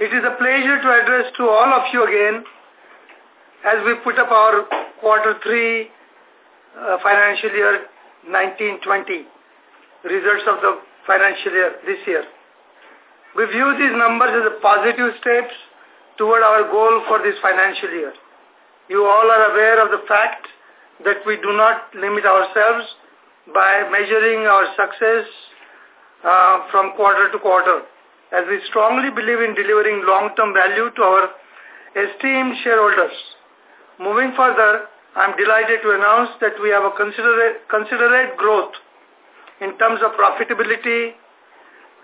It is a pleasure to address to all of you again as we put up our quarter three uh, financial year 1920 results of the financial year this year. We view these numbers as a positive steps toward our goal for this financial year. You all are aware of the fact that we do not limit ourselves by measuring our success uh, from quarter to quarter, as we strongly believe in delivering long-term value to our esteemed shareholders. Moving further, I'm delighted to announce that we have a considerate, considerate growth in terms of profitability.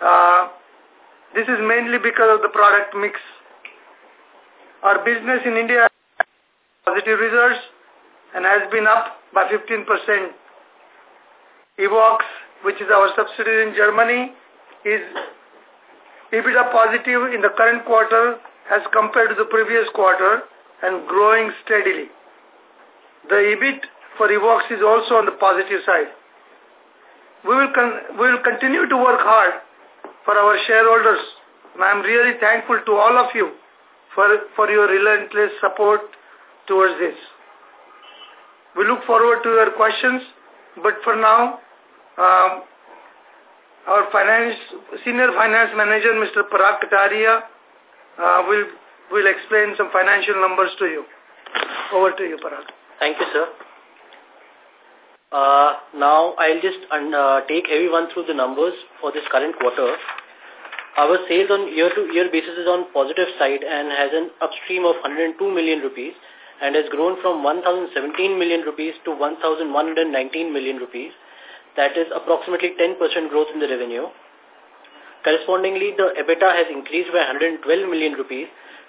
Uh, this is mainly because of the product mix. Our business in India has positive results and has been up by 15%. Evoxx, which is our subsidiary in Germany, is EBITDA positive in the current quarter as compared to the previous quarter and growing steadily. The EBIT for Evoxx is also on the positive side. We will, we will continue to work hard for our shareholders. And I am really thankful to all of you for, for your relentless support towards this. We look forward to your questions, but for now, um, our finance, senior finance manager, Mr. Parag Kataria, uh, will, will explain some financial numbers to you. Over to you, Parag. Thank you, sir. Uh, now, I'll just uh, take everyone through the numbers for this current quarter. Our sales on year-to-year -year basis is on positive side and has an upstream of 102 million rupees and has grown from 1,017 million rupees to 1,119 million rupees. That is approximately 10% growth in the revenue. Correspondingly, the EBITDA has increased by 112 million rupees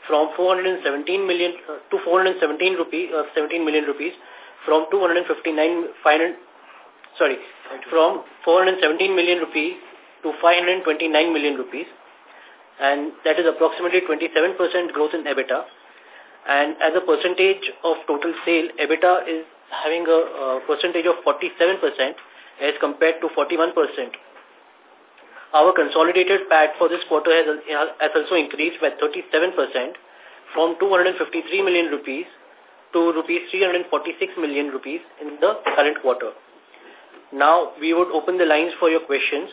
from 417 million uh, to 417 rupees, uh, 17 million rupees from 259 500, sorry, from 417 million rupees to 529 million rupees, and that is approximately 27% growth in EBITDA. And as a percentage of total sale, EBITDA is having a, a percentage of 47% as compared to 41%. Our consolidated PAT for this quarter has, has also increased by 37% from 253 million rupees to rupees 346 million rupees in the current quarter. Now, we would open the lines for your questions.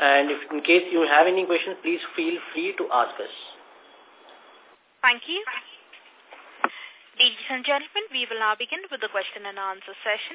And if in case you have any questions, please feel free to ask us. Thank you. Ladies and gentlemen, we will now begin with the question and answer session.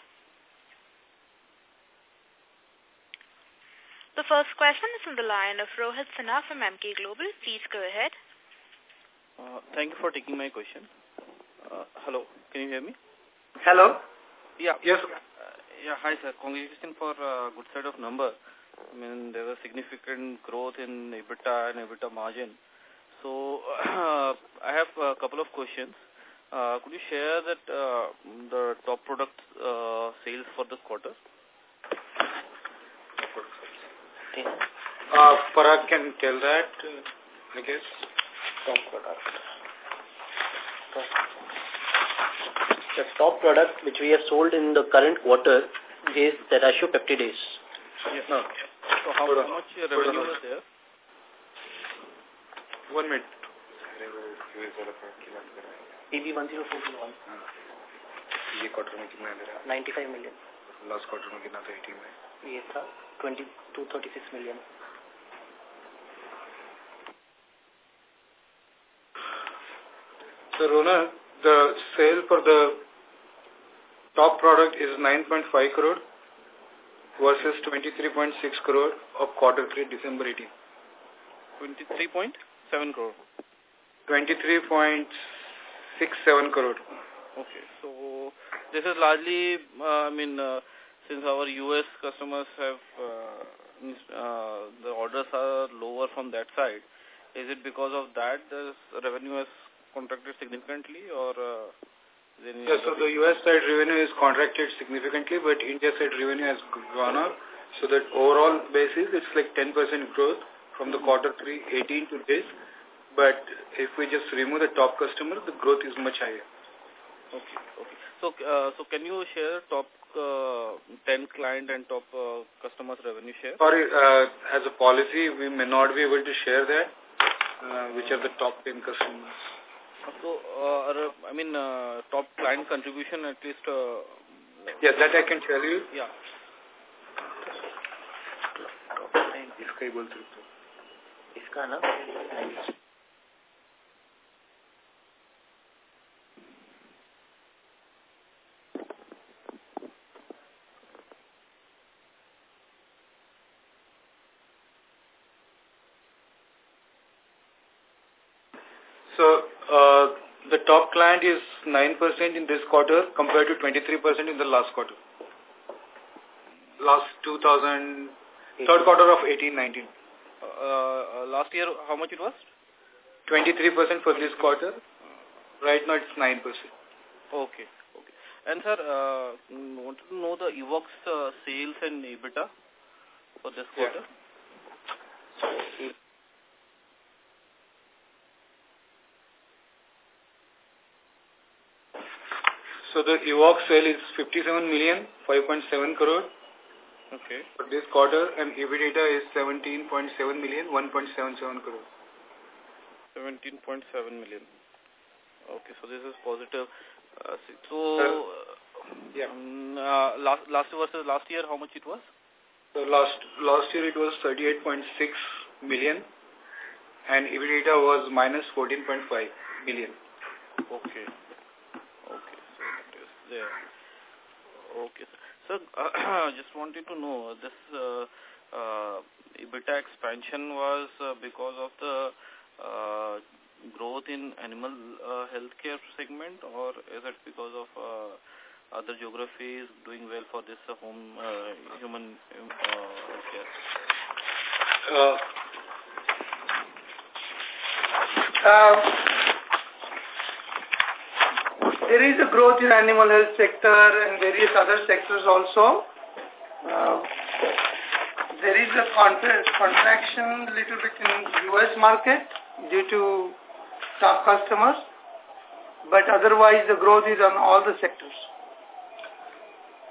The first question is from the line of Rohit Sinha from Emkay Global. Please go ahead. Uh, thank you for taking my question. Uh, hello, can you hear me? Hello. Yeah. Yes. Uh, yeah. Hi, sir. Congratulations for a good set of numbers. I mean, there was significant growth in EBITDA and EBITDA margin. So, uh, I have a couple of questions. Uh, could you share that uh, the top product uh, sales for this quarter? something? Uh, Parag can tell that, uh, I guess. Top product. The top product which we have sold in the current quarter is the ratio serratiopeptidase. Yes. No. So how, how much revenue was there? One minute. EB 1041. Hmm. ये quarter में कितना दे रहा है 95 million last quarter में कितना था 80 में 236 million. So, Rona, the sale for the top product is 9.5 crore versus 23.6 crore of quarter 3, December 18. 23.7 crore. 23.67 crore. Okay, so this is largely, uh, I mean, uh, since our US customers have, uh, uh, the orders are lower from that side, is it because of that the revenue has contracted significantly or uh, Yeah, so the US side revenue is contracted significantly, but India side revenue has gone up. So that overall basis, it's like 10% growth from the quarter 3, 18 to this. But if we just remove the top customer, the growth is much higher. Okay, okay. So, uh, so can you share top uh, 10 client and top uh, customers revenue share? Sorry, uh, as a policy, we may not be able to share that, uh, which are the top 10 customers. So, uh, I mean, uh, top client contribution at least... Uh, yeah, that I can tell you. Yeah. इसका ही बोल सकते इसका ना Client is 9% in this quarter compared to 23% in the last quarter. Last 2000, third quarter of 18-19. Uh, uh, last year, how much it was? 23% for this quarter. Right now it's 9%. Okay. Okay. And sir, uh, wanted to know the Evoxx uh, sales and EBITDA for this quarter. Yeah. So the Evoxx sale is 57 million, 5.7 crore. Okay. For this quarter and EBITDA is 17.7 million, 1.77 crore. 17.7 million. Okay, so this is positive. Uh, so, uh, yeah. Um, uh, last last versus last year, how much it was? So last last year it was 38.6 million, and EBITDA was minus 14.5 million. Okay. Okay, so that is there. Okay, so uh, just wanted to know this uh, uh, EBITDA expansion was uh, because of the uh, growth in animal uh, healthcare segment or is it because of uh, other geographies doing well for this uh, home uh, human uh, healthcare? Uh, um, there is a growth in animal health sector and various other sectors also. Uh, there is a contraction a little bit in U.S. market due to top customers, but otherwise the growth is on all the sectors.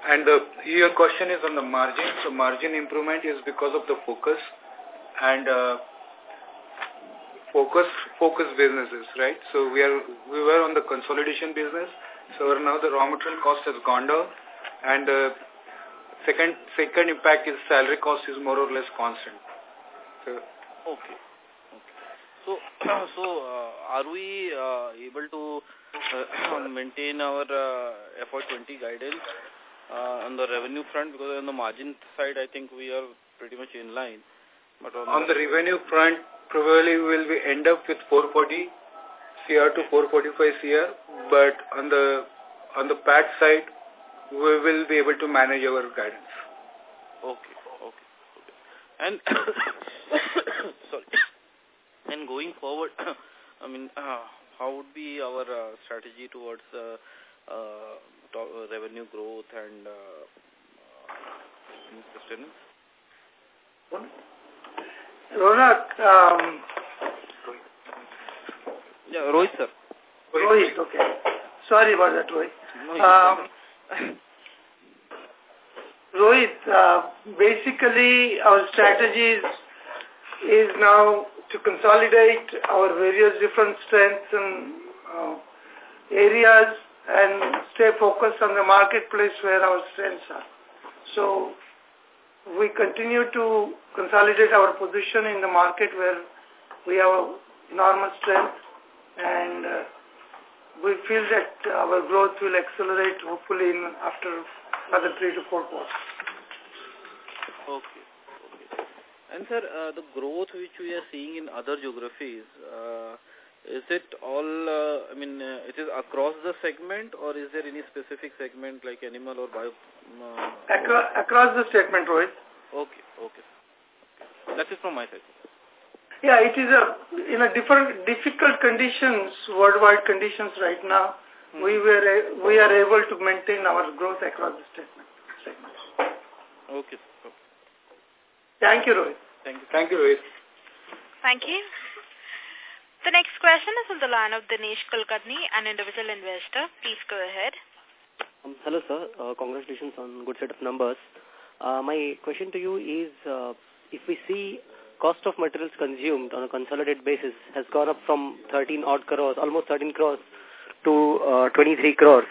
And the, your question is on the margin. So margin improvement is because of the focus and uh, focus focus businesses, right? So we are we were on the consolidation business. So now the raw material cost has gone down, and uh, second second impact is salary cost is more or less constant. So, okay. So, so uh, are we uh, able to uh, maintain our uh, FY20 guidance uh, on the revenue front? Because on the margin side, I think we are pretty much in line. But on, on the, the revenue front, probably we will we end up with 440 CR to 445 CR. But on the on the PAT side, we will be able to manage our guidance. Okay, okay, okay. And sorry. And going forward, I mean, uh, how would be our uh, strategy towards uh, uh, revenue growth and uh, sustenance? Ronak, um, yeah, Rohit, sir. Rohit, okay. Sorry about that, Rohit. Um, Rohit, uh, basically our strategy is, is now to consolidate our various different strengths and uh, areas and stay focused on the marketplace where our strengths are. So we continue to consolidate our position in the market where we have enormous strength and uh, we feel that our growth will accelerate hopefully in after another three to four quarters. Okay. And sir, uh, the growth which we are seeing in other geographies, uh, is it all, uh, I mean, uh, it is across the segment or is there any specific segment like animal or bio? Uh, across, across the segment, Rohit. Okay, okay. That is from my side. Yeah, it is a, in a different, difficult conditions, worldwide conditions right now. hmm. we were we are able to maintain our growth across the segment. Okay. Thank you, Rohit. Thank you. Thank you, Rohit. Thank you. The next question is on the line of Dinesh Kulkarni, an individual investor. Please go ahead. Um, hello, sir. Uh, congratulations on good set of numbers. Uh, my question to you is, uh, if we see cost of materials consumed on a consolidated basis has gone up from 13 odd crores, almost 13 crores, to uh, 23 crores.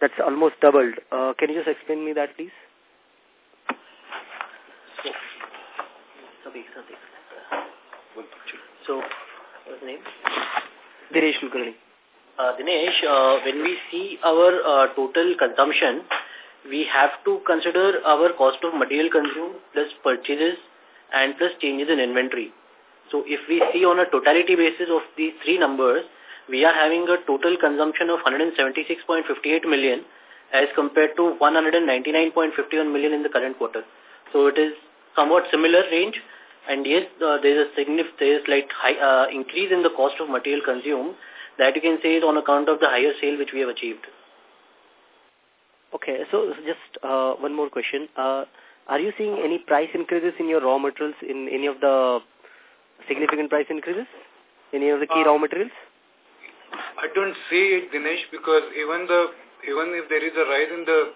That's almost doubled. Uh, can you just explain me that, please? So, what's the name? Dinesh Kulkarni. Uh, Dinesh, uh, when we see our uh, total consumption, we have to consider our cost of material consumed plus purchases and plus changes in inventory. So if we see on a totality basis of these three numbers, we are having a total consumption of 176.58 million as compared to 199.51 million in the current quarter. So it is somewhat similar range. And yes, uh, there is a significant, there is like high, uh, increase in the cost of material consumed that you can say is on account of the higher sale which we have achieved. Okay, so just uh, one more question. Uh, are you seeing any price increases in your raw materials in any of the significant price increases? Any of the key uh, raw materials? I don't see it, Dinesh, because even the even if there is a rise in the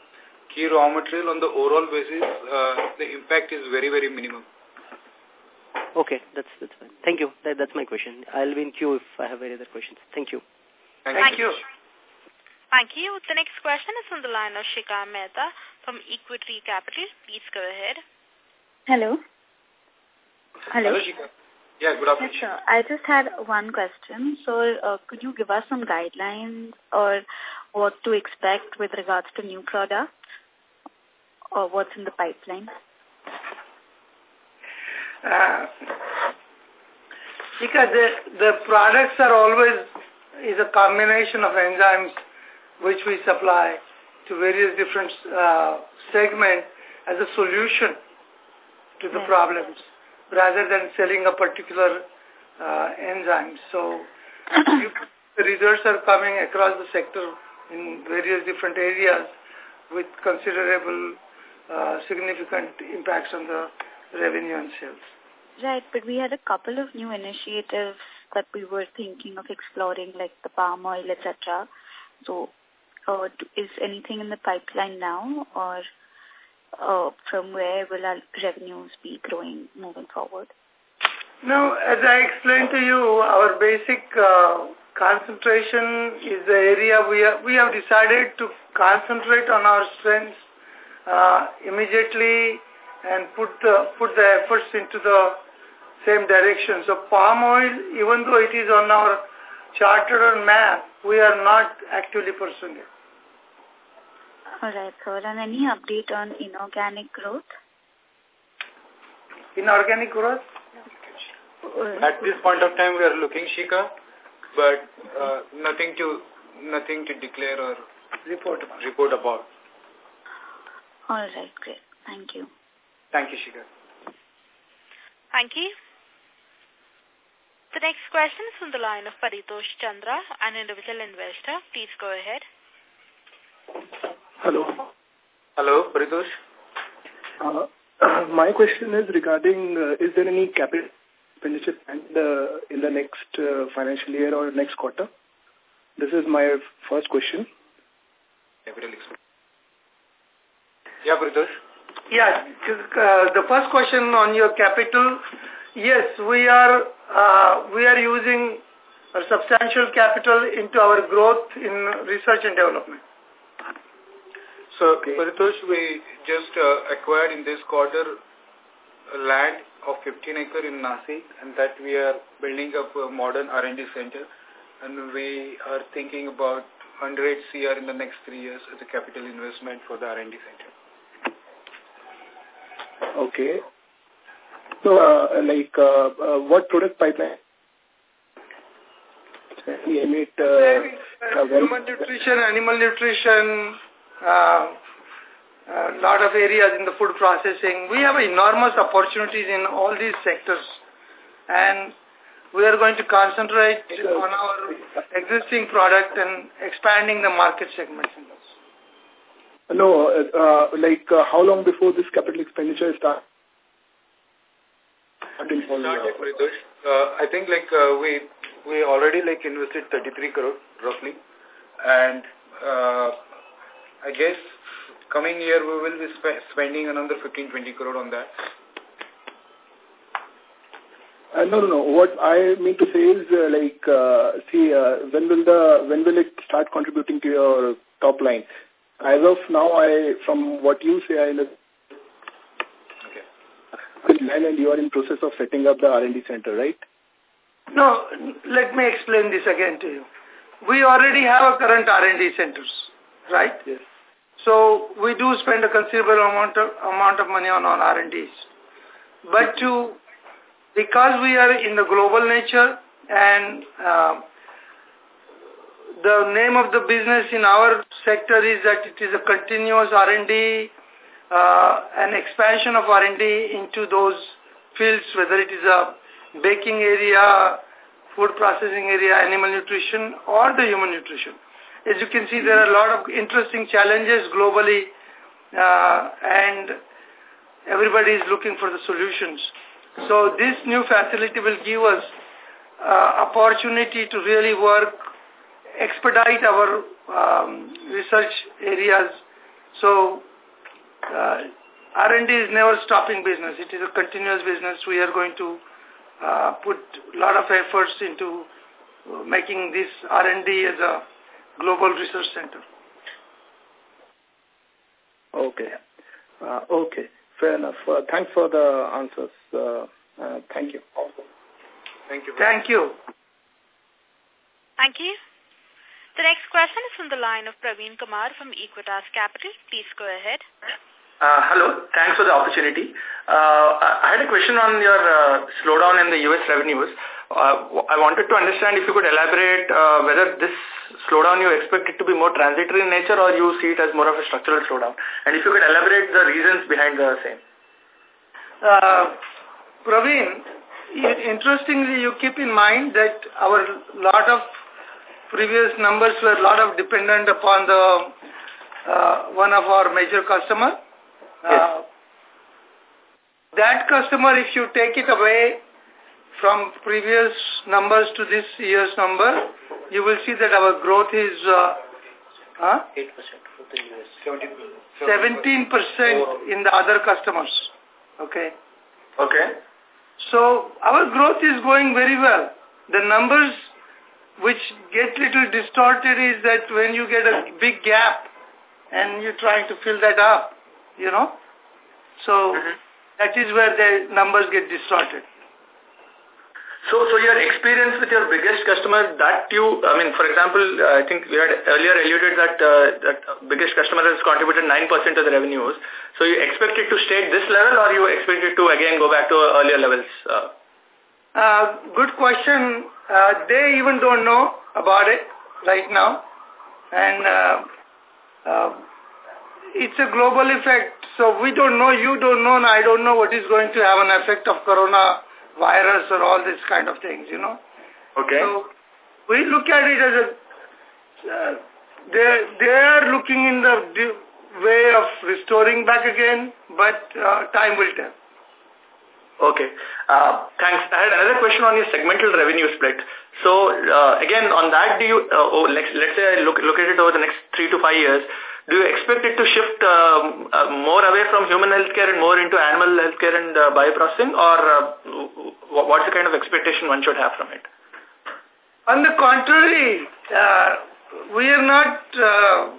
key raw material on the overall basis, uh, the impact is very, very minimum. Okay, that's that's fine. Thank you. That, that's my question. I'll be in queue if I have any other questions. Thank you. Thank, Thank you. you. Thank you. The next question is from the line of Shika Mehta from Equity Capital. Please go ahead. Hello. Hello. Hello, Shika. Yeah, good afternoon. Yes, sir. I just had one question. So, uh, could you give us some guidelines or what to expect with regards to new products or what's in the pipeline? Uh, because the, the products are always is a combination of enzymes which we supply to various different uh, segments as a solution to the problems rather than selling a particular uh, enzyme. So the results are coming across the sector in various different areas with considerable uh, significant impacts on the revenue and sales. Right, but we had a couple of new initiatives that we were thinking of exploring, like the palm oil, etc. So uh, is anything in the pipeline now or uh, from where will our revenues be growing moving forward? No, as I explained to you, our basic uh, concentration is the area we, are, we have decided to concentrate on our strengths uh, immediately and put the, put the efforts into the same direction. So palm oil, even though it is on our charter or map, we are not actively pursuing it. All right, sir. And any update on inorganic growth? Inorganic growth? At this point of time, we are looking, Shika, but uh, nothing to nothing to declare or report about. Report about. All right, great. Thank you. Thank you, Shika. Thank you. The next question is from the line of Paritosh Chandra, an individual investor. Please go ahead. Hello. Hello, Paritosh. Uh, my question is regarding, uh, is there any capital expenditure planned uh, in the next uh, financial year or next quarter? This is my first question. Capital expenditure. Yeah, Paritosh. Yeah, uh, the first question on your capital, yes, we are uh, we are using a substantial capital into our growth in research and development. So, okay. Paritosh, we just uh, acquired in this quarter a land of 15 acre in Nasik and that we are building up a modern R&D center and we are thinking about 100 CR in the next three years as a capital investment for the R&D center. Okay. So, uh, like, uh, uh, what product pipeline? Emit, uh, human nutrition, animal nutrition, uh, a lot of areas in the food processing. We have enormous opportunities in all these sectors. And we are going to concentrate on our existing product and expanding the market segments. No, uh, like uh, how long before this capital expenditure starts? Uh, I think like uh, we we already like invested 33 crore roughly, and uh, I guess coming year we will be sp spending another 15-20 crore on that. Uh, no, no, no. What I mean to say is, uh, like, uh, see, uh, when will the when will it start contributing to your top line? As of now, I from what you say, I know. Okay. And you are in process of setting up the R&D center, right? No, let me explain this again to you. We already have a current R&D centers, right? Yes. So we do spend a considerable amount of amount of money on our R&Ds. But to because we are in the global nature and uh, the name of the business in our sector is that it is a continuous R&D, uh, an expansion of R&D into those fields, whether it is a baking area, food processing area, animal nutrition, or the human nutrition. As you can see, there are a lot of interesting challenges globally, uh, and everybody is looking for the solutions. So this new facility will give us uh, opportunity to really work, expedite our um, research areas. So uh, R&D is never stopping business. It is a continuous business. We are going to uh, put a lot of efforts into making this R&D as a global research center. Okay. Uh, okay. Fair enough. Uh, thanks for the answers. Uh, uh, thank you. Thank you. Thank you. Thank you. The next question is from the line of Praveen Kumar from Equitas Capital. Please go ahead. Uh, hello. Thanks for the opportunity. Uh, I had a question on your uh, slowdown in the U.S. revenues. Uh, I wanted to understand if you could elaborate uh, whether this slowdown you expect it to be more transitory in nature or you see it as more of a structural slowdown. And if you could elaborate the reasons behind the same. Uh, Praveen, interestingly, you keep in mind that our lot of previous numbers were a lot of dependent upon the uh, one of our major customer uh, that customer, if you take it away from previous numbers to this year's number, you will see that our growth is uh, huh? 8% for the US. 17% in the other customers. Okay. Okay. So our growth is going very well. The numbers which get little distorted is that when you get a big gap and you're trying to fill that up, you know. So mm -hmm. that is where the numbers get distorted. So, so your experience with your biggest customer, that you, I mean, for example, uh, I think we had earlier alluded that uh, that biggest customer has contributed 9% of the revenues. So you expect it to stay at this level or you expect it to again go back to earlier levels? Uh? Uh, good question. Uh, they even don't know about it right now. And uh, uh, it's a global effect. So we don't know, you don't know, and I don't know what is going to have an effect of corona virus or all these kind of things, you know. Okay. So we look at it as a, uh, they they are looking in the way of restoring back again, but uh, time will tell. Okay. Uh, thanks. I had another question on your segmental revenue split. So, uh, again, on that, do you, uh, oh, let's, let's say I look, look at it over the next three to five years, do you expect it to shift um, uh, more away from human healthcare and more into animal healthcare and uh, bioprocessing or uh, what's the kind of expectation one should have from it? On the contrary, uh, we are not uh,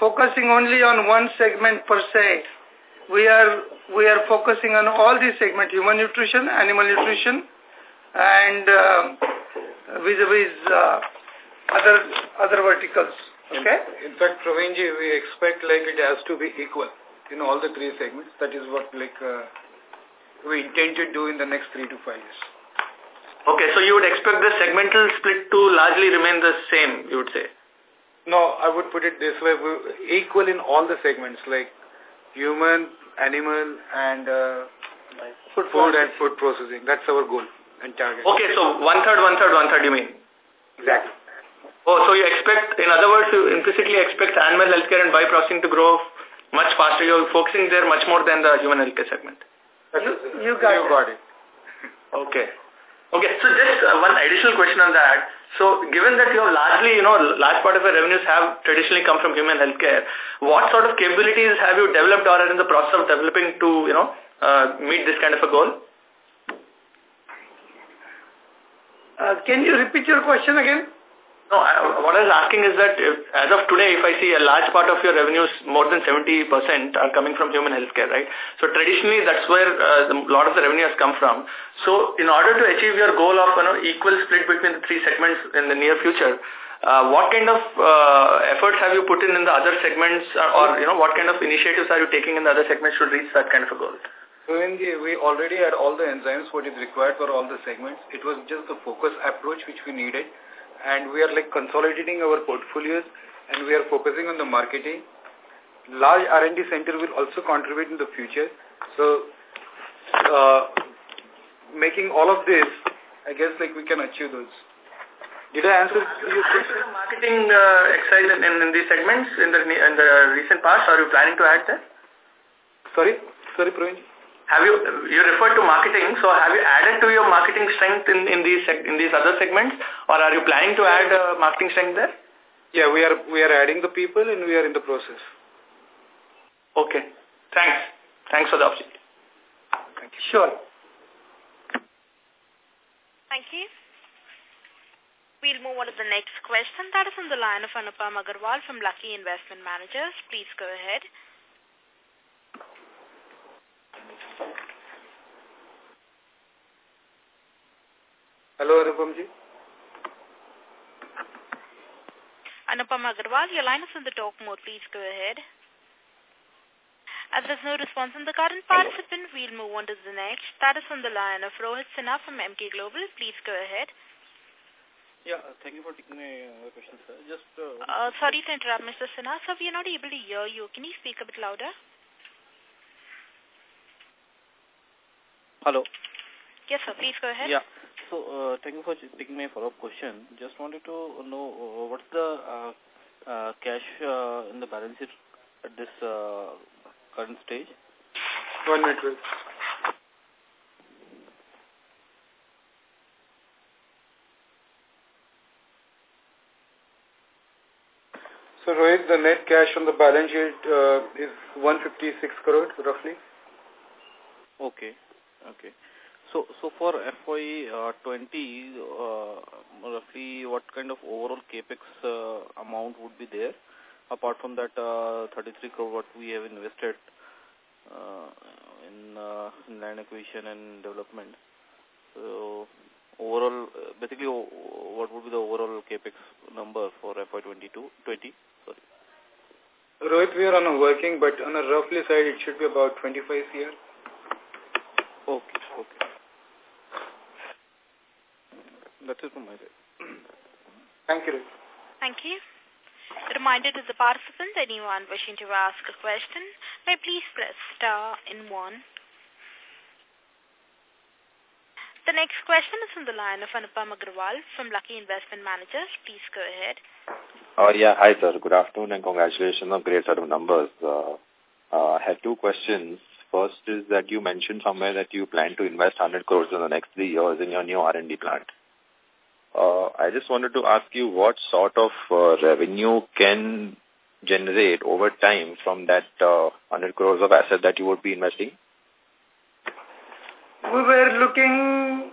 focusing only on one segment per se. We are we are focusing on all these segments: human nutrition, animal nutrition, and uh, vis-a-vis -vis, uh, other other verticals. Okay. In, in fact, Praveenji, we expect like it has to be equal in all the three segments. That is what like uh, we intend to do in the next three to five years. Okay, so you would expect the segmental split to largely remain the same, you would say? No, I would put it this way, equal in all the segments like human, animal and uh, food, food and food processing. That's our goal. and target. Okay, so one-third, one-third, one-third you mean? Exactly. Oh, so you expect, in other words, you implicitly expect animal healthcare and bioprocessing to grow much faster. You're focusing there much more than the human healthcare segment. You, you got, you it. got it. Okay. Okay, so just uh, one additional question on that. So given that you have largely, you know, large part of your revenues have traditionally come from human healthcare, what sort of capabilities have you developed or are in the process of developing to, you know, uh, meet this kind of a goal? Uh, can you repeat your question again? No, I, what I was asking is that if, as of today, if I see a large part of your revenues, more than 70% are coming from human healthcare, right? So traditionally, that's where uh, a lot of the revenue has come from. So in order to achieve your goal of you know, equal split between the three segments in the near future, uh, what kind of uh, efforts have you put in in the other segments or, or, you know, what kind of initiatives are you taking in the other segments to reach that kind of a goal? So in the, we already had all the enzymes what is required for all the segments. It was just the focus approach which we needed and we are like consolidating our portfolios and we are focusing on the marketing. Large R&D center will also contribute in the future. So, uh, making all of this, I guess like we can achieve those. Did I answer your question? Marketing uh, exercise in, in, in these segments in the in the recent past, are you planning to add that? Sorry? Sorry, Praveen. Have you, you referred to marketing, so have you added to your marketing strength in, in these in these other segments or are you planning to add uh, marketing strength there? Yeah, we are, we are adding the people and we are in the process. Okay. Thanks. Thanks for the opportunity. Thank you. Sure. Thank you. We'll move on to the next question. That is on the line of Anupam Agarwal from Lucky Investment Managers. Please go ahead. Hello, Anupam ji. Anupam Agarwal, your line is in the talk mode. Please go ahead. As there's no response from the current participant, we'll move on to the next. That is on the line of Rohit Sinha from Emkay Global. Please go ahead. Yeah, thank you for taking my uh, question, sir. Just uh, uh, sorry to interrupt, Mr. Sinha. Sir, we are not able to hear you. Can you speak a bit louder? Hello. Yes, sir. Please go ahead. Yeah. So, uh, thank you for taking my follow-up question. Just wanted to know uh, what's the uh, uh, cash uh, in the balance sheet at this uh, current stage? One minute, please. So, Rohit, the net cash on the balance sheet uh, is 156 crores, roughly. Okay. Okay. So, so for FY uh, 20, uh, roughly what kind of overall capex uh, amount would be there, apart from that uh, 33 crore what we have invested uh, in, in land acquisition and development. So, overall, basically, what would be the overall capex number for FY 22, 20? Sorry. Rohit, we are on a working, but on a roughly side, it should be about 25 year. Okay, okay. That's it from my side. Thank you. Thank you. A reminder to the participants, anyone wishing to ask a question, may please press star in one. The next question is from the line of Anupam Agarwal from Lucky Investment Managers. Please go ahead. Uh, yeah, hi sir. Good afternoon and congratulations on great set of numbers. Uh, uh, I have two questions. First is that you mentioned somewhere that you plan to invest 100 crores in the next three years in your new R&D plant. Uh, I just wanted to ask you what sort of uh, revenue can generate over time from that uh, 100 crores of asset that you would be investing? We were looking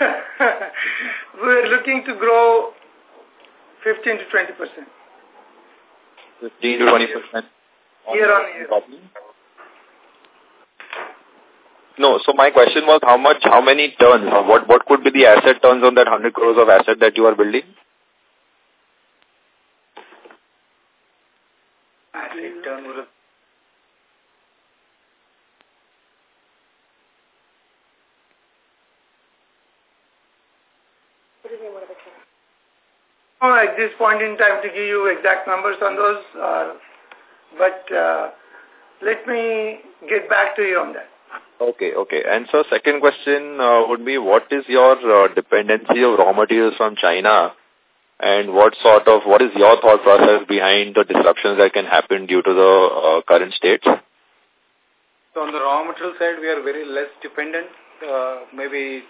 we were looking to grow 15 to 20 percent. 15 to 20 percent year on year. No, so my question was how much, how many turns, what what could be the asset turns on that 100 crores of asset that you are building? Asset turn would Oh, at this point in time to give you exact numbers on those, uh, but uh, let me get back to you on that. Okay, okay. And so second question uh, would be what is your uh, dependency of raw materials from China and what sort of, what is your thought process behind the disruptions that can happen due to the uh, current state? So on the raw material side, we are very less dependent. Uh, maybe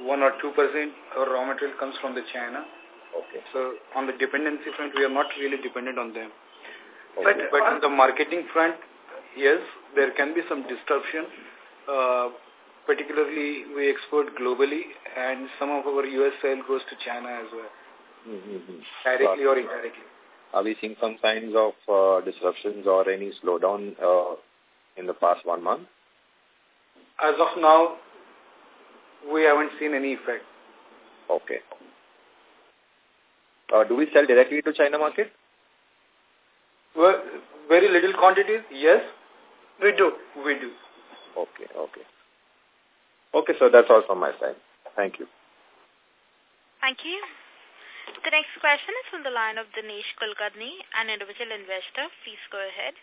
1 or 2% of raw material comes from the China. Okay. So on the dependency front, we are not really dependent on them. okay. But, but on the marketing front, yes, there can be some disruption. Uh, particularly, we export globally, and some of our U.S. sale goes to China as well, Mm -hmm. directly or indirectly. Are we seeing some signs of uh, disruptions or any slowdown uh, in the past one month? As of now, we haven't seen any effect. Okay. Uh, do we sell directly to China market? Well, very little quantities, yes. We do. We do. Okay, okay. Okay, so that's all from my side. Thank you. Thank you. The next question is from the line of Dinesh Kulkarni, an individual investor. Please go ahead.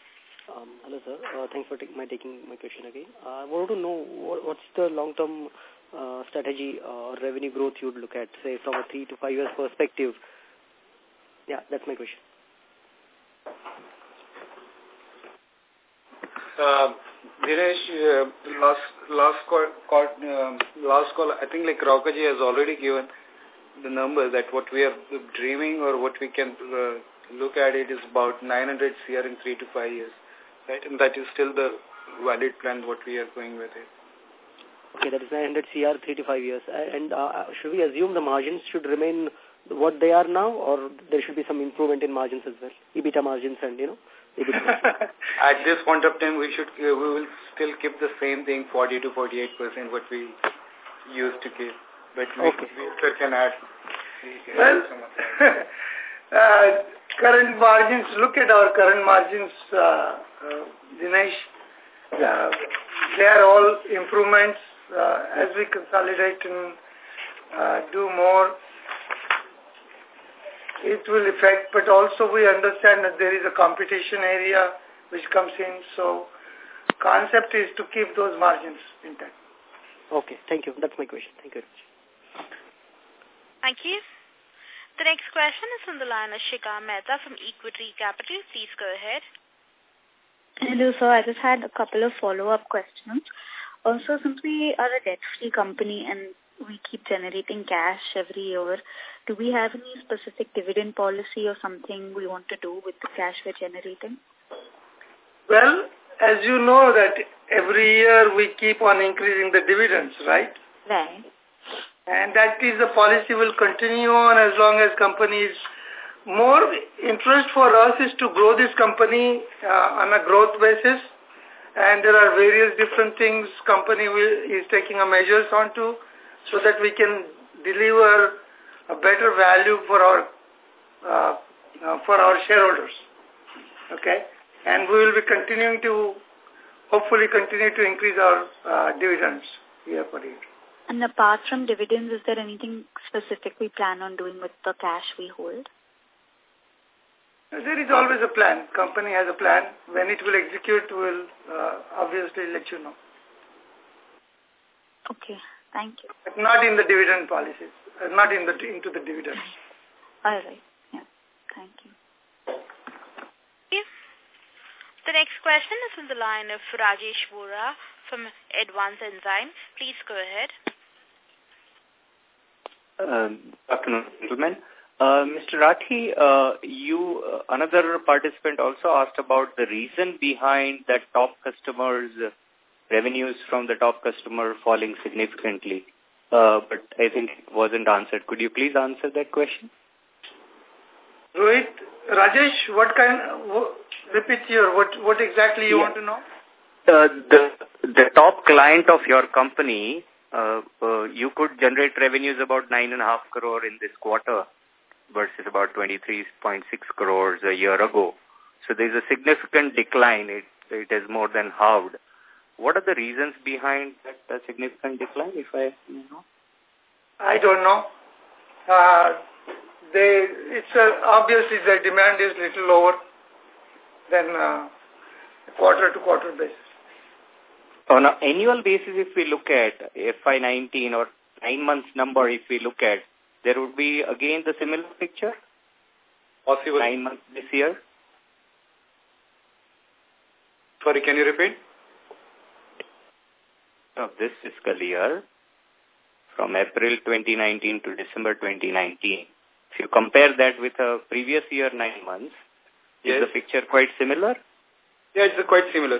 Um, hello, sir. Uh, thanks for my taking my question again. Uh, I want to know what, what's the long-term uh, strategy or revenue growth you would look at, say, from a three to five years perspective. Yeah, that's my question. Uh, Dinesh, uh, last last call, call um, last call, I think like Raukaji has already given the number that what we are dreaming or what we can uh, look at it is about 900 CR in three to five years, right? And that is still the valid plan what we are going with it. Okay, that is 900 CR, three to five years. And uh, should we assume the margins should remain what they are now, or there should be some improvement in margins as well, EBITDA margins and, you know, At this point of time, we should uh, we will still keep the same thing, 40 to 48 percent, what we used to keep. But we, okay. we can add. Well, uh, current margins, look at our current margins, uh, uh, Dinesh. Uh, they are all improvements uh, as we consolidate and uh, do more it will affect, but also we understand that there is a competition area which comes in. So concept is to keep those margins intact. Okay, thank you. That's my question. Thank you Thank you. The next question is from the line of Shika Mehta from Equity Capital. Please go ahead. Hello, sir. I just had a couple of follow-up questions. Also, since we are a debt-free company and we keep generating cash every year, do we have any specific dividend policy or something we want to do with the cash we're generating? Well, as you know that every year we keep on increasing the dividends, right? Right. And that is the policy will continue on as long as companies more interest for us is to grow this company uh, on a growth basis and there are various different things company will, is taking a measures onto so that we can deliver a better value for our uh, uh, for our shareholders. Okay, and we will be continuing to hopefully continue to increase our uh, dividends year per year. And apart from dividends, is there anything specific we plan on doing with the cash we hold? There is always a plan. Company has a plan. When it will execute, we'll uh, obviously let you know. Okay, thank you. But not in the dividend policies, uh, not in the into the dividends. All right. Yeah. Thank you. The next question is from the line of Rajesh Vora from Advanced Enzymes. Please go ahead. Um, afternoon, gentlemen. Uh, Mr. Rathi, uh, you, uh, another participant also asked about the reason behind that top customers' revenues from the top customer falling significantly. Uh, but I think it wasn't answered. Could you please answer that question? Rohit, Rajesh, what kind, what, repeat here, what, what exactly you yeah. want to know? Uh, the, the top client of your company, uh, uh, you could generate revenues about nine and a half crore in this quarter versus about 23.6 crores a year ago. So there's a significant decline. It, it has more than halved. What are the reasons behind that uh, significant decline, if I you know? I don't know. Uh, they, it's uh, obviously the demand is little lower than uh, quarter to quarter basis. on an annual basis, if we look at FY19 or nine months number, if we look at, there would be again the similar picture? Possible. Nine months this year? Sorry, can you repeat? Of this fiscal year, from April 2019 to December 2019. If you compare that with a previous year nine months, yes. is the picture quite similar? Yeah, it's quite similar.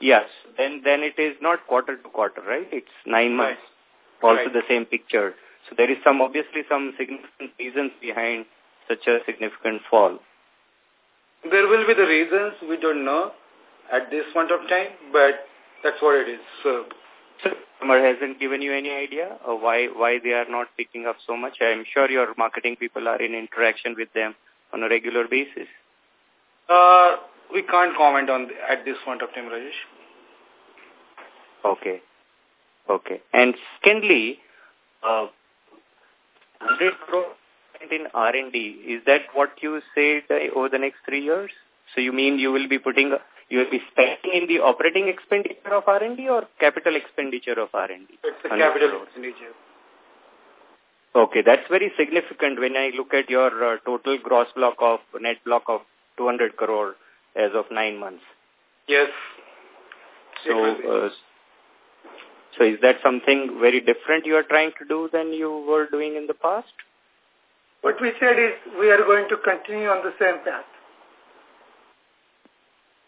Yes, then then it is not quarter to quarter, right? It's nine months, right. also right. the same picture. So there is some obviously some significant reasons behind such a significant fall. There will be the reasons we don't know at this point of time, but that's what it is. So, customer hasn't given you any idea of why why they are not picking up so much. I'm sure your marketing people are in interaction with them on a regular basis. Uh, we can't comment on the, at this point of time, Rajesh. Okay. Okay. And secondly, uh, 100 crore in R&D, is that what you said uh, over the next three years? So you mean you will be putting, you will be spending in the operating expenditure of R&D or capital expenditure of R&D? It's a capital expenditure. Okay, that's very significant when I look at your uh, total gross block of, net block of 200 crore as of nine months. Yes. So, uh, so is that something very different you are trying to do than you were doing in the past? What we said is we are going to continue on the same path.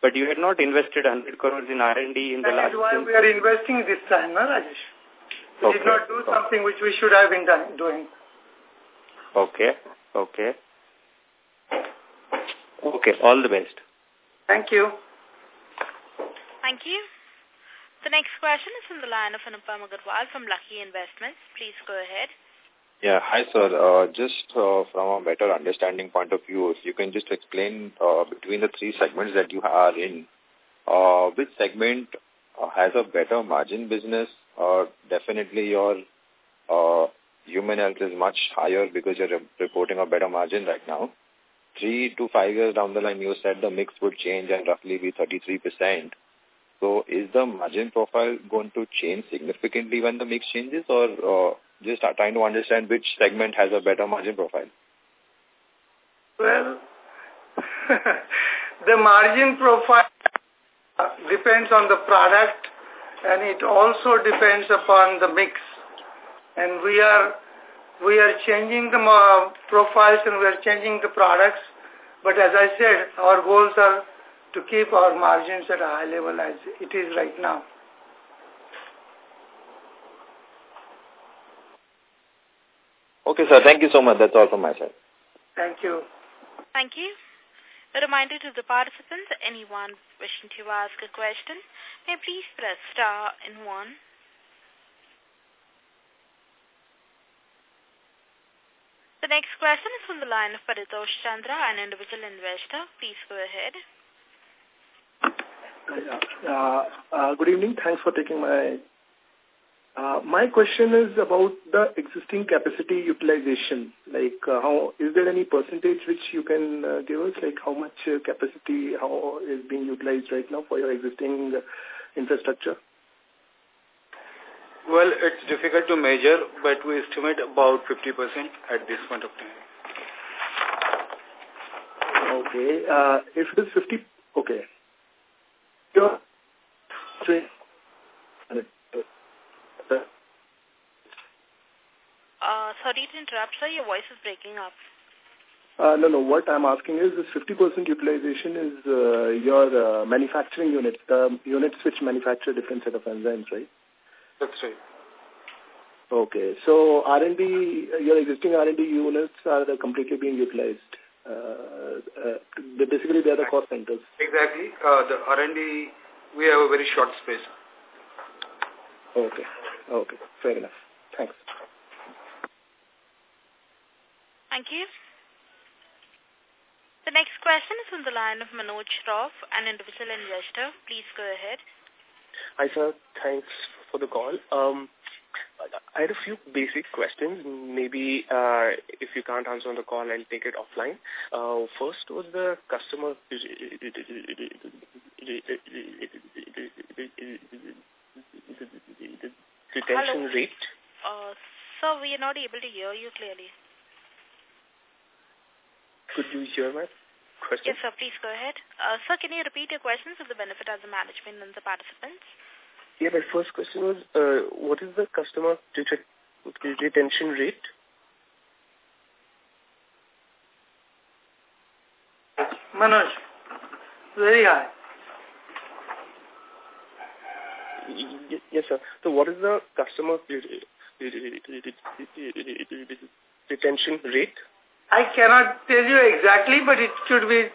But you had not invested 100 crores in R&D in the that last... That is why we are investing this time, no, Rajesh? We okay. did not do something which we should have been done, doing. Okay, okay. Okay, all the best. Thank you. Thank you. The next question is from the line of Anupam Agarwal from Lucky Investments. Please go ahead. Yeah, hi sir. Uh, just uh, from a better understanding point of view, if you can just explain uh, between the three segments that you are in, uh, which segment uh, has a better margin business? Uh, definitely your uh, human health is much higher because you're re reporting a better margin right now. Three to five years down the line, you said the mix would change and roughly be 33%. So is the margin profile going to change significantly when the mix changes or uh, just trying to understand which segment has a better margin profile? Well, the margin profile depends on the product and it also depends upon the mix. And we are we are changing the profiles and we are changing the products. But as I said, our goals are to keep our margins at a high level as it is right now. Okay, sir. Thank you so much. That's all from my side. Thank you. Thank you. A reminder to the participants, anyone wishing to ask a question, may please press star and one. The next question is from the line of Paritosh Chandra, an individual investor. Please go ahead. Uh, uh, good evening. Thanks for taking my... Uh, my question is about the existing capacity utilization. Like, uh, how is there any percentage which you can uh, give us? Like, how much uh, capacity how is being utilized right now for your existing uh, infrastructure? Well, it's difficult to measure, but we estimate about 50% at this point of time. Okay. Uh, if it is 50, okay. Sure. Uh, sorry to interrupt, sir. Your voice is breaking up. Uh, no, no. What I'm asking is this 50% utilization is uh, your uh, manufacturing units, the units which manufacture different set of enzymes, right? That's right. Okay. So R&D, your existing R&D units are completely being utilized. Uh, uh, basically, they are the cost centers. Exactly. Uh, the R&D, we have a very short space. Okay. Okay. Fair enough. Thanks. Thank you. The next question is from the line of Manoj Shroff, an individual investor. Please go ahead. Hi, sir. Thanks for the call. Um, I had a few basic questions. Maybe uh, if you can't answer on the call, I'll take it offline. Uh, first was the customer retention Hello. rate? Uh, sir, we are not able to hear you clearly. Could you hear my question? Yes, sir, please go ahead. Uh, sir, can you repeat your questions for the benefit of the management and the participants? Yeah, my first question was, uh, what is the customer ret- retention rate? Manoj, very high. Yes, sir. So what is the customer retention rate? I cannot tell you exactly, but it should be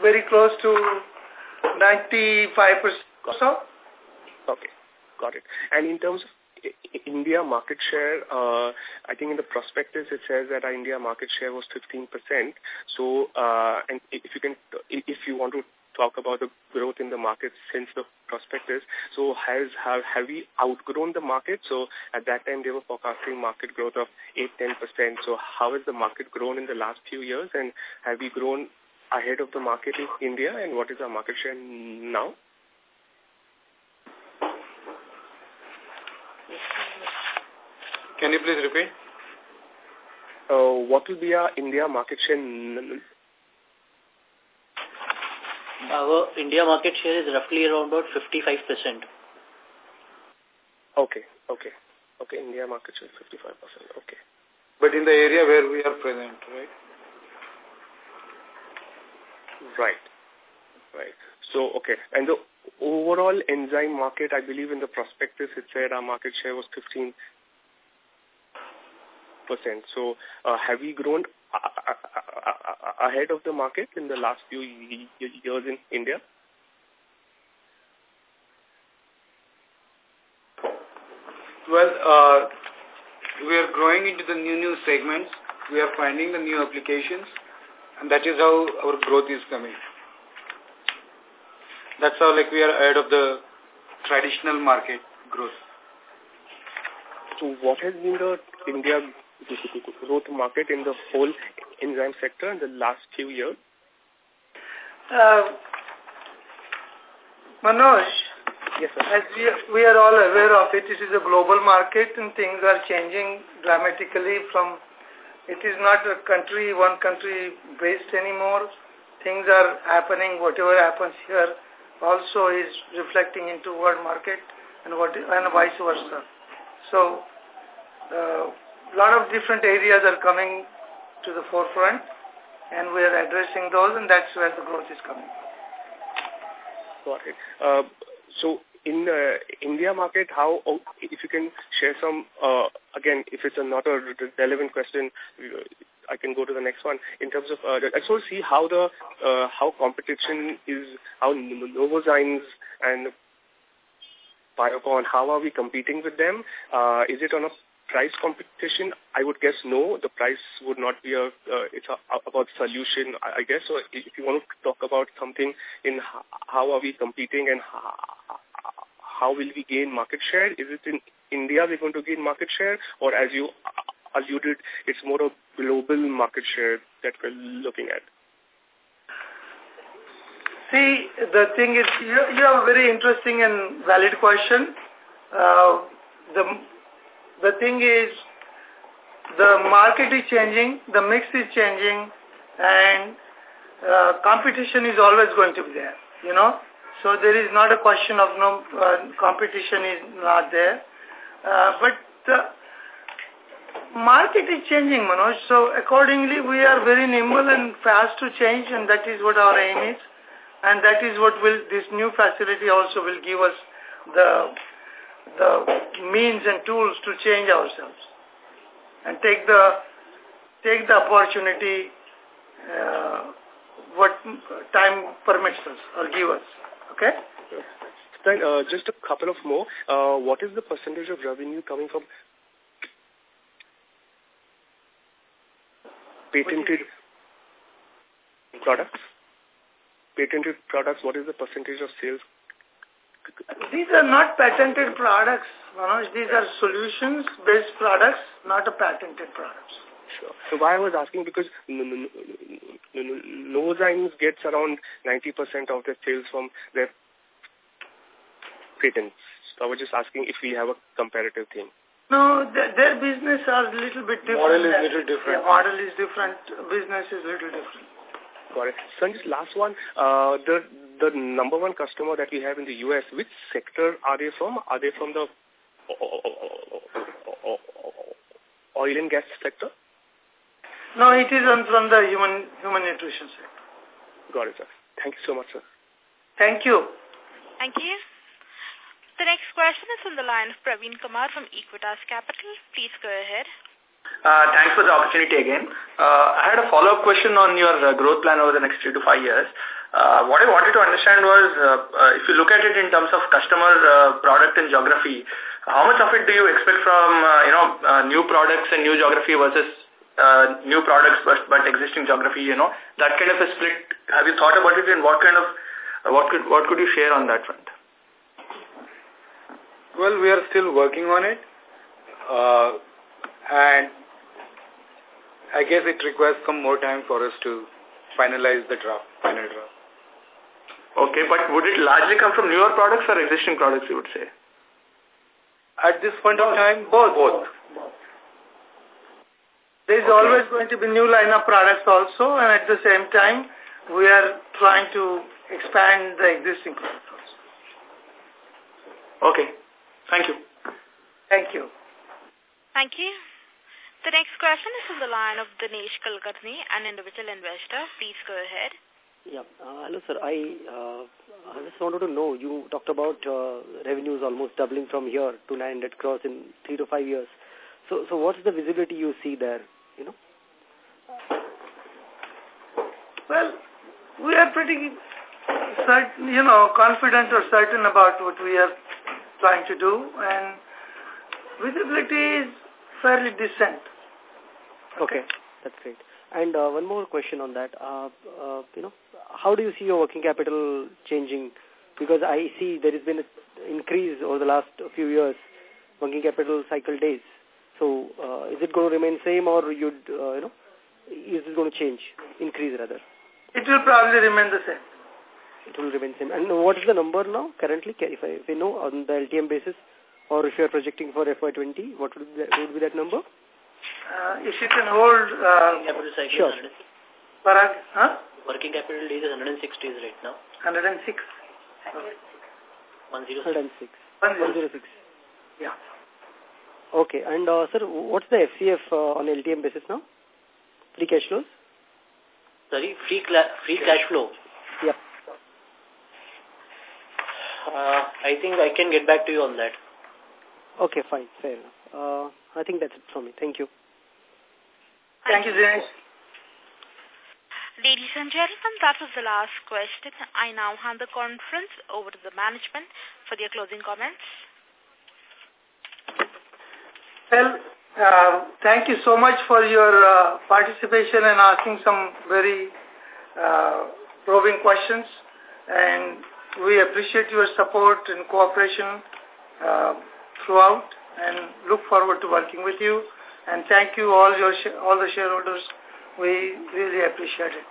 very close to 95% or so. Okay, got it. And in terms of India market share, uh, I think in the prospectus it says that our India market share was 15%. So, uh, and if you can, if you want to talk about the growth in the market since the prospectus, so has have, have we outgrown the market? So at that time they were forecasting market growth of 8-10%. So how has the market grown in the last few years and have we grown ahead of the market in India and what is our market share now? Can you please repeat? Uh, what will be our India market share Our India market share is roughly around about 55%. Okay, okay. Okay, India market share 55%. Okay. But in the area where we are present, right? Right. Right. So, okay. And the overall enzyme market, I believe in the prospectus, it said our market share was 15%. So, uh, have we grown ahead of the market in the last few years in India? Well, uh, we are growing into the new, new segments. We are finding the new applications, and that is how our growth is coming. That's how, like, we are ahead of the traditional market growth. So, what has been the India growth market in the whole enzyme sector in the last few years? Uh, Manoj, Yes, sir. as we, we are all aware of it, it is a global market and things are changing dramatically from, it is not a country, one country based anymore. Things are happening, whatever happens here also is reflecting into world market and what and vice versa. So, a lot of different areas are coming to the forefront and we are addressing those and that's where the growth is coming. Got it. Uh, so in the India market, how, oh, if you can share some, uh, again, if it's a not a relevant question, uh, I can go to the next one. In terms of, uh, I just want to see how the, uh, how competition is, how Novozymes and Biocon, how are we competing with them? Uh, is it on a price competition? I would guess no. The price would not be a, uh, it's a, about solution, I, guess. So if you want to talk about something in how are we competing and how, how will we gain market share? Is it in India we're going to gain market share or as you alluded, it's more a global market share that we're looking at? See, the thing is, you, you have a very interesting and valid question. Uh, the, the thing is, the market is changing, the mix is changing, and uh, competition is always going to be there, you know. So there is not a question of no uh, competition is not there. Uh, but the market is changing, Manoj. So accordingly, we are very nimble and fast to change, and that is what our aim is and that is what will this new facility also will give us the the means and tools to change ourselves and take the take the opportunity uh, what time permits us or give us okay Then, uh, just a couple of more. Uh, what is the percentage of revenue coming from patented products? Patented products, what is the percentage of sales? These are not patented products Manoj. these are solutions based products not a patented products Sure. So why I was asking because Novozymes gets around 90% of their sales from their patents. So I was just asking if we have a comparative thing. No, their, their business are a little bit different. Model is little different. Yeah, model is different. Business is little different. Got it. So just last one, uh, the the number one customer that we have in the U.S., which sector are they from? Are they from the oil and gas sector? No, it is from the human human nutrition sector. Got it, sir. Thank you so much, sir. Thank you. Thank you. The next question is from the line of Praveen Kumar from Equitas Capital. Please go ahead. Uh, thanks for the opportunity again. Uh, I had a follow-up question on your uh, growth plan over the next three to five years. Uh, what I wanted to understand was, uh, uh, if you look at it in terms of customer, uh, product and geography, how much of it do you expect from, uh, you know, new products and new geography versus new products but, but existing geography, you know, that kind of a split. Have you thought about it and what kind of, what could, what could you share on that front? Well, we are still working on it. And I guess it requires some more time for us to finalize the draft, final draft. Okay, but would it largely come from newer products or existing products, you would say? At this point of time, both. Both. There is okay. always going to be new line of products also, and at the same time, we are trying to expand the existing products also. Okay. Thank you. Thank you. Thank you. The next question is from the line of Dinesh Kulkarni, an individual investor. Please go ahead. Yeah. Uh, hello, sir. I uh, I just wanted to know, you talked about uh, revenues almost doubling from here to 900 crores in three to five years. So, so what's the visibility you see there, you know? Well, we are pretty certain, you know, confident or certain about what we are trying to do, and visibility is fairly decent. Okay, that's great. And uh, one more question on that. Uh, uh, you know, how do you see your working capital changing? Because I see there has been an increase over the last few years, working capital cycle days. So uh, is it going to remain same or you'd, uh, you know, is it going to change, increase rather? It will probably remain the same. It will remain same. And what is the number now currently, if I, if I know, on the LTM basis? Or if you are projecting for FY20, what would be that, would be that number? Uh, if you can hold... Uh, capital cycle sure. Parag, huh? Working capital days is 106 days right now. 106. Okay. 106. 106. 106. Yeah. Okay. And, uh, sir, what's the FCF uh, on LTM basis now? Free cash flows? Sorry, free, free cash flow. Yeah. Uh, I think I can get back to you on that. Okay, fine. Fair enough. Uh, I think that's it from me. Thank you. Thank you, Dinesh. Ladies and gentlemen, that was the last question. I now hand the conference over to the management for their closing comments. Well, uh, thank you so much for your uh, participation and asking some very uh, probing questions. And we appreciate your support and cooperation uh, throughout and look forward to working with you. And thank you all your all the shareholders. We really appreciate it.